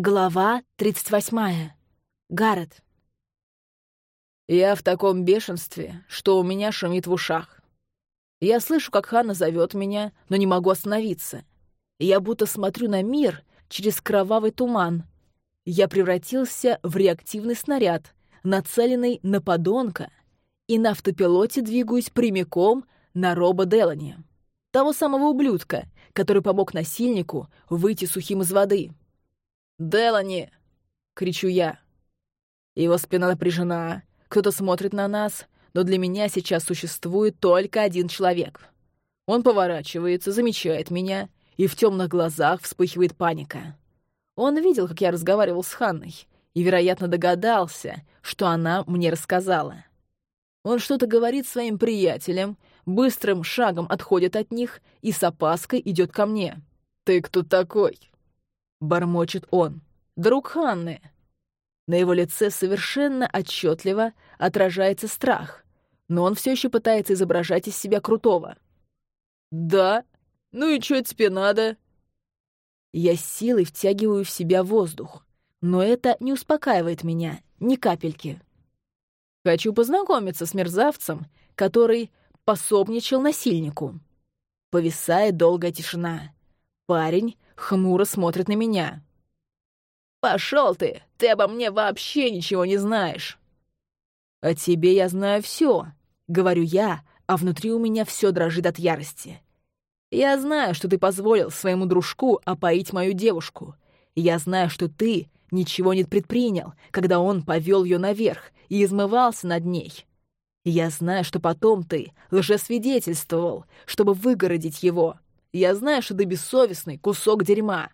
Глава 38. Гаррет. Я в таком бешенстве, что у меня шумит в ушах. Я слышу, как Ханна зовет меня, но не могу остановиться. Я будто смотрю на мир через кровавый туман. Я превратился в реактивный снаряд, нацеленный на подонка, и на автопилоте двигаюсь прямиком на Роба Делани, того самого ублюдка, который помог насильнику выйти сухим из воды. «Делани!» — кричу я. Его спина напряжена, кто-то смотрит на нас, но для меня сейчас существует только один человек. Он поворачивается, замечает меня, и в темных глазах вспыхивает паника. Он видел, как я разговаривал с Ханной, и, вероятно, догадался, что она мне рассказала. Он что-то говорит своим приятелям, быстрым шагом отходит от них и с опаской идет ко мне. «Ты кто такой?» — бормочет он. «Друг Ханны». На его лице совершенно отчетливо отражается страх, но он все еще пытается изображать из себя крутого. «Да? Ну и что тебе надо?» Я силой втягиваю в себя воздух, но это не успокаивает меня ни капельки. Хочу познакомиться с мерзавцем, который пособничал насильнику. Повисает долгая тишина. Парень хмуро смотрит на меня. «Пошел ты! Ты обо мне вообще ничего не знаешь!» «О тебе я знаю все», — говорю я, а внутри у меня все дрожит от ярости. «Я знаю, что ты позволил своему дружку опоить мою девушку. Я знаю, что ты ничего не предпринял, когда он повел ее наверх и измывался над ней. Я знаю, что потом ты лжесвидетельствовал, чтобы выгородить его. Я знаю, что ты бессовестный кусок дерьма.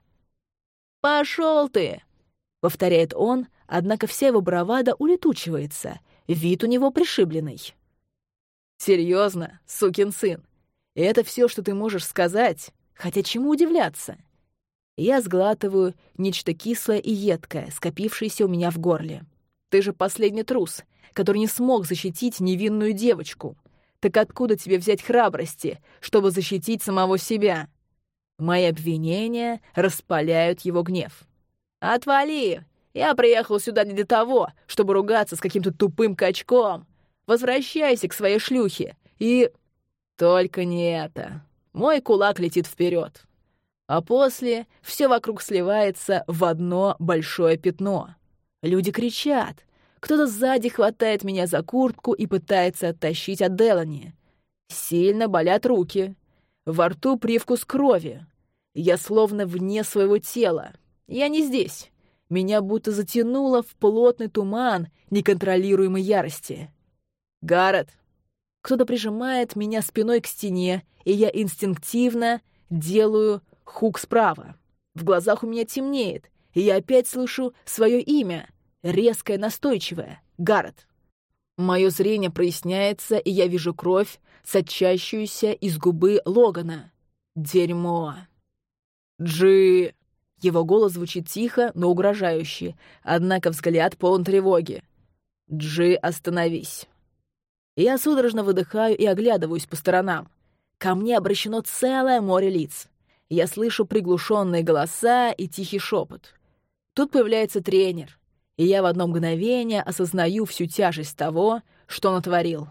«Пошел ты!» — повторяет он, однако вся его бравада улетучивается, вид у него пришибленный. «Серьезно, сукин сын? Это все, что ты можешь сказать? Хотя чему удивляться?» Я сглатываю нечто кислое и едкое, скопившееся у меня в горле. «Ты же последний трус, который не смог защитить невинную девочку. Так откуда тебе взять храбрости, чтобы защитить самого себя? Мои обвинения распаляют его гнев. «Отвали! Я приехал сюда не для того, чтобы ругаться с каким-то тупым качком. Возвращайся к своей шлюхе и...» «Только не это. Мой кулак летит вперед. А после все вокруг сливается в одно большое пятно. Люди кричат, кто-то сзади хватает меня за куртку и пытается оттащить от Делани. Сильно болят руки. Во рту привкус крови. Я словно вне своего тела. Я не здесь. Меня будто затянуло в плотный туман неконтролируемой ярости. Гаррет. Кто-то прижимает меня спиной к стене, и я инстинктивно делаю хук справа. В глазах у меня темнеет, и я опять слышу свое имя резкое, настойчивое. Гаррет. Мое зрение проясняется, и я вижу кровь, сочащуюся из губы Логана. Дерьмо. Джи. Его голос звучит тихо, но угрожающе, однако взгляд полон тревоги. Джи, остановись. Я судорожно выдыхаю и оглядываюсь по сторонам. Ко мне обращено целое море лиц. Я слышу приглушенные голоса и тихий шепот. Тут появляется тренер и я в одно мгновение осознаю всю тяжесть того, что натворил.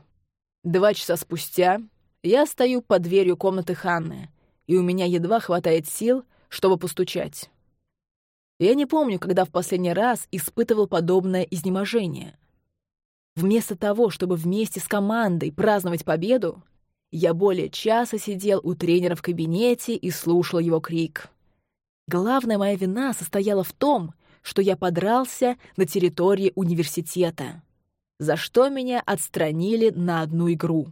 Два часа спустя я стою под дверью комнаты Ханны, и у меня едва хватает сил, чтобы постучать. Я не помню, когда в последний раз испытывал подобное изнеможение. Вместо того, чтобы вместе с командой праздновать победу, я более часа сидел у тренера в кабинете и слушал его крик. Главная моя вина состояла в том, что я подрался на территории университета, за что меня отстранили на одну игру.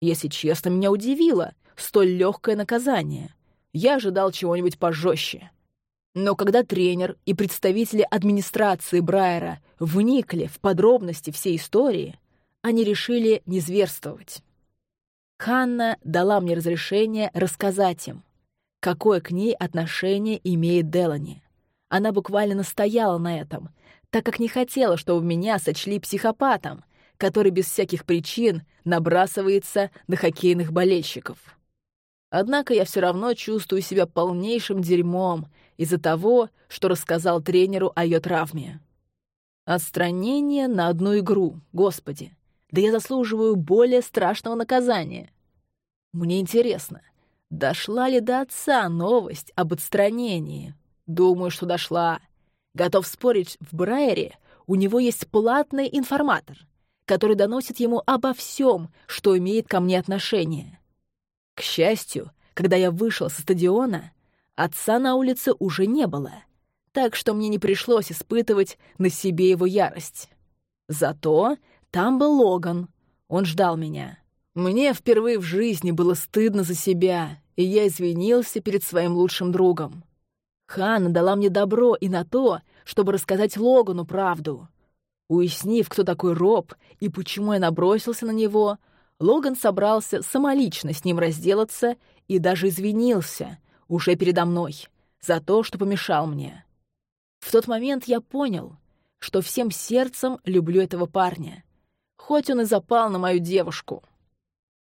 Если честно, меня удивило столь легкое наказание. Я ожидал чего-нибудь пожестче. Но когда тренер и представители администрации Брайера вникли в подробности всей истории, они решили не зверствовать. Ханна дала мне разрешение рассказать им, какое к ней отношение имеет Делани. Она буквально настояла на этом, так как не хотела, чтобы меня сочли психопатом, который без всяких причин набрасывается на хоккейных болельщиков. Однако я все равно чувствую себя полнейшим дерьмом из-за того, что рассказал тренеру о ее травме. Отстранение на одну игру, господи. Да я заслуживаю более страшного наказания. Мне интересно, дошла ли до отца новость об отстранении? Думаю, что дошла. Готов спорить, в Брайере у него есть платный информатор, который доносит ему обо всем, что имеет ко мне отношение. К счастью, когда я вышел со стадиона, отца на улице уже не было, так что мне не пришлось испытывать на себе его ярость. Зато там был Логан. Он ждал меня. Мне впервые в жизни было стыдно за себя, и я извинился перед своим лучшим другом. Ханна дала мне добро и на то, чтобы рассказать Логану правду. Уяснив, кто такой Роб и почему я набросился на него, Логан собрался самолично с ним разделаться и даже извинился, уже передо мной, за то, что помешал мне. В тот момент я понял, что всем сердцем люблю этого парня, хоть он и запал на мою девушку.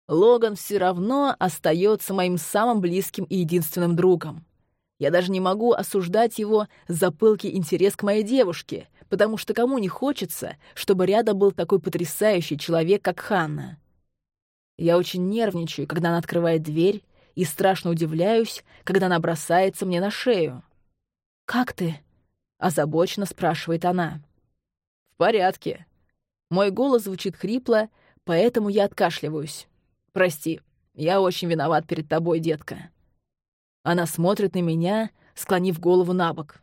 Логан все равно остается моим самым близким и единственным другом. Я даже не могу осуждать его за пылкий интерес к моей девушке, потому что кому не хочется, чтобы рядом был такой потрясающий человек, как Ханна. Я очень нервничаю, когда она открывает дверь, и страшно удивляюсь, когда она бросается мне на шею. «Как ты?» — озабоченно спрашивает она. «В порядке». Мой голос звучит хрипло, поэтому я откашливаюсь. «Прости, я очень виноват перед тобой, детка». Она смотрит на меня, склонив голову на бок.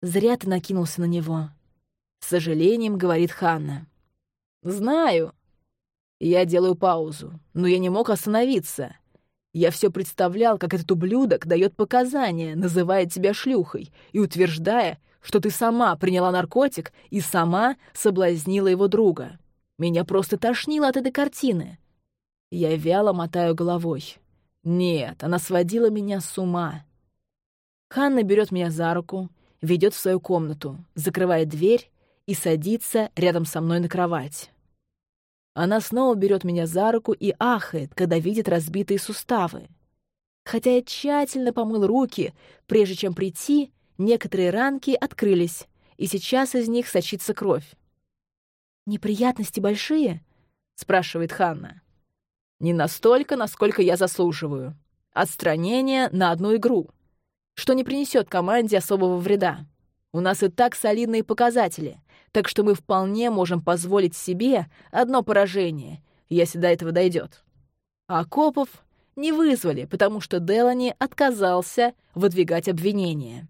«Зря ты накинулся на него», — с сожалением говорит Ханна. «Знаю». Я делаю паузу, но я не мог остановиться. Я все представлял, как этот ублюдок дает показания, называя тебя шлюхой и утверждая, что ты сама приняла наркотик и сама соблазнила его друга. Меня просто тошнило от этой картины. Я вяло мотаю головой. Нет, она сводила меня с ума. Ханна берет меня за руку, ведет в свою комнату, закрывает дверь и садится рядом со мной на кровать. Она снова берет меня за руку и ахает, когда видит разбитые суставы. Хотя я тщательно помыл руки, прежде чем прийти, некоторые ранки открылись, и сейчас из них сочится кровь. «Неприятности большие?» — спрашивает Ханна. Не настолько, насколько я заслуживаю. Отстранение на одну игру. Что не принесет команде особого вреда. У нас и так солидные показатели, так что мы вполне можем позволить себе одно поражение, если до этого дойдет. А копов не вызвали, потому что Делани отказался выдвигать обвинения.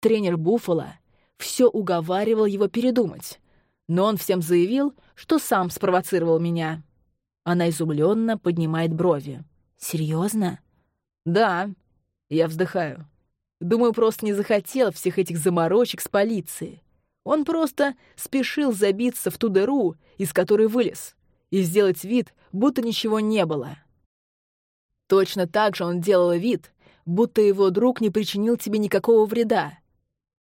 Тренер Буффало все уговаривал его передумать, но он всем заявил, что сам спровоцировал меня. Она изумленно поднимает брови. Серьезно? Да. Я вздыхаю. Думаю, просто не захотел всех этих заморочек с полицией. Он просто спешил забиться в ту дыру, из которой вылез, и сделать вид, будто ничего не было. Точно так же он делал вид, будто его друг не причинил тебе никакого вреда.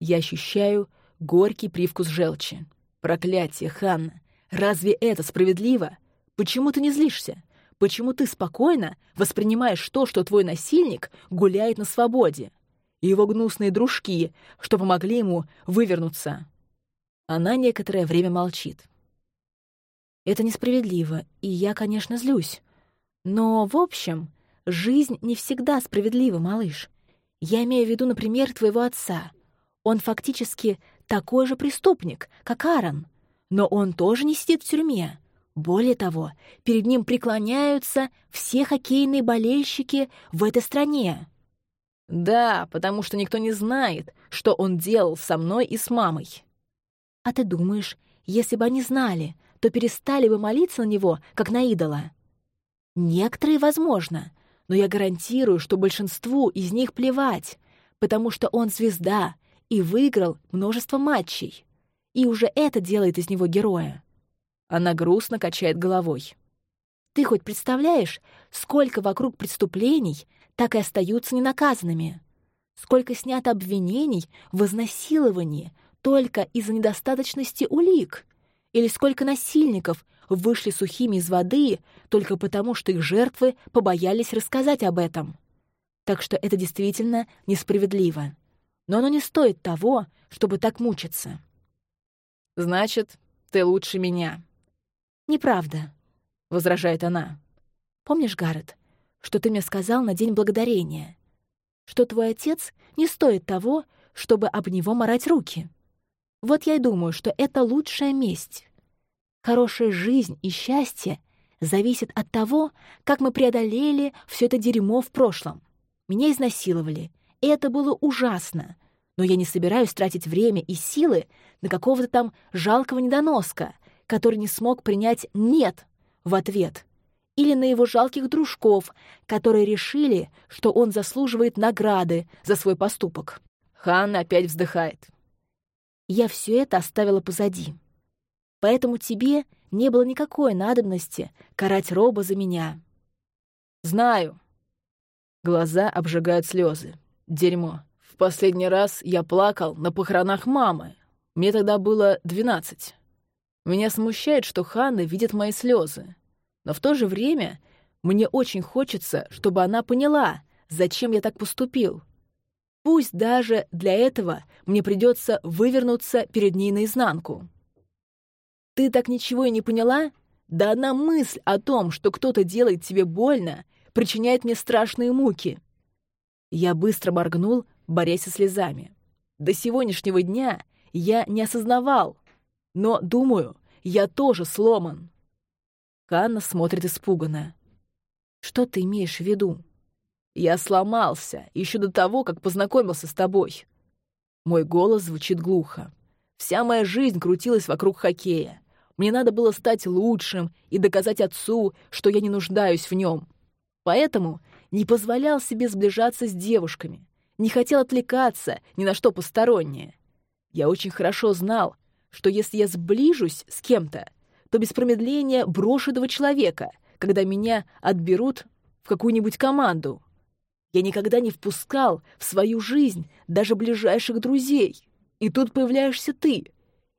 Я ощущаю горький привкус желчи. Проклятие, Ханна! Разве это справедливо? Почему ты не злишься? Почему ты спокойно воспринимаешь то, что твой насильник гуляет на свободе? И его гнусные дружки, что помогли ему вывернуться?» Она некоторое время молчит. «Это несправедливо, и я, конечно, злюсь. Но, в общем, жизнь не всегда справедлива, малыш. Я имею в виду, например, твоего отца. Он фактически такой же преступник, как Аарон, но он тоже не сидит в тюрьме. Более того, перед ним преклоняются все хоккейные болельщики в этой стране. Да, потому что никто не знает, что он делал со мной и с мамой. А ты думаешь, если бы они знали, то перестали бы молиться на него, как на идола? Некоторые, возможно, но я гарантирую, что большинству из них плевать, потому что он звезда и выиграл множество матчей. И уже это делает из него героя. Она грустно качает головой. Ты хоть представляешь, сколько вокруг преступлений так и остаются ненаказанными? Сколько снято обвинений в изнасиловании только из-за недостаточности улик? Или сколько насильников вышли сухими из воды только потому, что их жертвы побоялись рассказать об этом. Так что это действительно несправедливо. Но оно не стоит того, чтобы так мучиться. «Значит, ты лучше меня». «Неправда», — возражает она. «Помнишь, Гаррет, что ты мне сказал на День Благодарения? Что твой отец не стоит того, чтобы об него морать руки. Вот я и думаю, что это лучшая месть. Хорошая жизнь и счастье зависит от того, как мы преодолели все это дерьмо в прошлом. Меня изнасиловали, и это было ужасно. Но я не собираюсь тратить время и силы на какого-то там жалкого недоноска, который не смог принять «нет» в ответ. Или на его жалких дружков, которые решили, что он заслуживает награды за свой поступок. Ханна опять вздыхает. Я все это оставила позади. Поэтому тебе не было никакой надобности карать Роба за меня. Знаю. Глаза обжигают слезы. Дерьмо. В последний раз я плакал на похоронах мамы. Мне тогда было двенадцать. Меня смущает, что Ханна видит мои слезы. Но в то же время мне очень хочется, чтобы она поняла, зачем я так поступил. Пусть даже для этого мне придется вывернуться перед ней наизнанку. Ты так ничего и не поняла? Да одна мысль о том, что кто-то делает тебе больно, причиняет мне страшные муки. Я быстро моргнул, борясь со слезами. До сегодняшнего дня я не осознавал, но, думаю, я тоже сломан. Канна смотрит испуганно. Что ты имеешь в виду? Я сломался еще до того, как познакомился с тобой. Мой голос звучит глухо. Вся моя жизнь крутилась вокруг хоккея. Мне надо было стать лучшим и доказать отцу, что я не нуждаюсь в нем. Поэтому не позволял себе сближаться с девушками, не хотел отвлекаться ни на что постороннее. Я очень хорошо знал, что если я сближусь с кем-то, то без промедления брошу этого человека, когда меня отберут в какую-нибудь команду. Я никогда не впускал в свою жизнь даже ближайших друзей. И тут появляешься ты.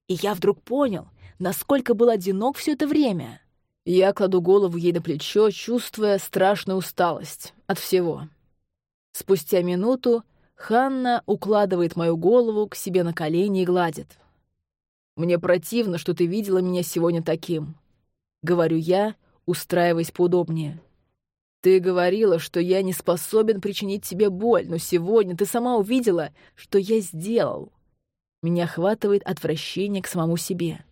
И я вдруг понял, насколько был одинок все это время. Я кладу голову ей на плечо, чувствуя страшную усталость от всего. Спустя минуту Ханна укладывает мою голову к себе на колени и гладит. «Мне противно, что ты видела меня сегодня таким», — говорю я, устраиваясь поудобнее. Ты говорила, что я не способен причинить тебе боль, но сегодня ты сама увидела, что я сделал. Меня охватывает отвращение к самому себе.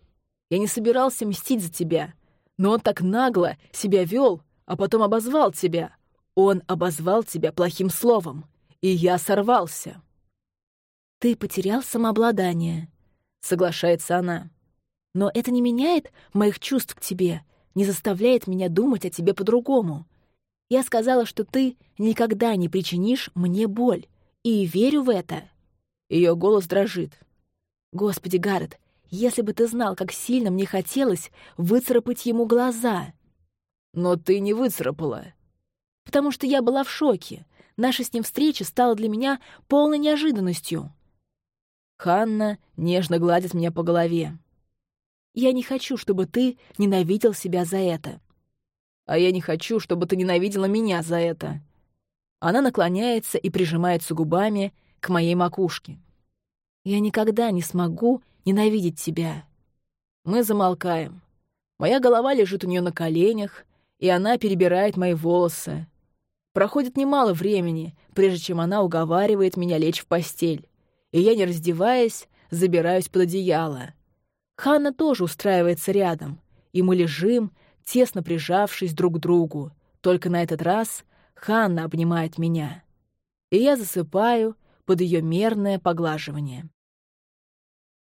Я не собирался мстить за тебя, но он так нагло себя вел, а потом обозвал тебя. Он обозвал тебя плохим словом, и я сорвался. «Ты потерял самообладание», — соглашается она. «Но это не меняет моих чувств к тебе, не заставляет меня думать о тебе по-другому. Я сказала, что ты никогда не причинишь мне боль, и верю в это». Ее голос дрожит. «Господи, Гаррет, если бы ты знал, как сильно мне хотелось выцарапать ему глаза». «Но ты не выцарапала». «Потому что я была в шоке. Наша с ним встреча стала для меня полной неожиданностью». Ханна нежно гладит меня по голове. «Я не хочу, чтобы ты ненавидел себя за это. А я не хочу, чтобы ты ненавидела меня за это. Она наклоняется и прижимается губами к моей макушке. Я никогда не смогу ненавидеть тебя. Мы замолкаем. Моя голова лежит у нее на коленях, и она перебирает мои волосы. Проходит немало времени, прежде чем она уговаривает меня лечь в постель, и я, не раздеваясь, забираюсь под одеяло. Ханна тоже устраивается рядом, и мы лежим, тесно прижавшись друг к другу. Только на этот раз Ханна обнимает меня. И я засыпаю под ее мерное поглаживание.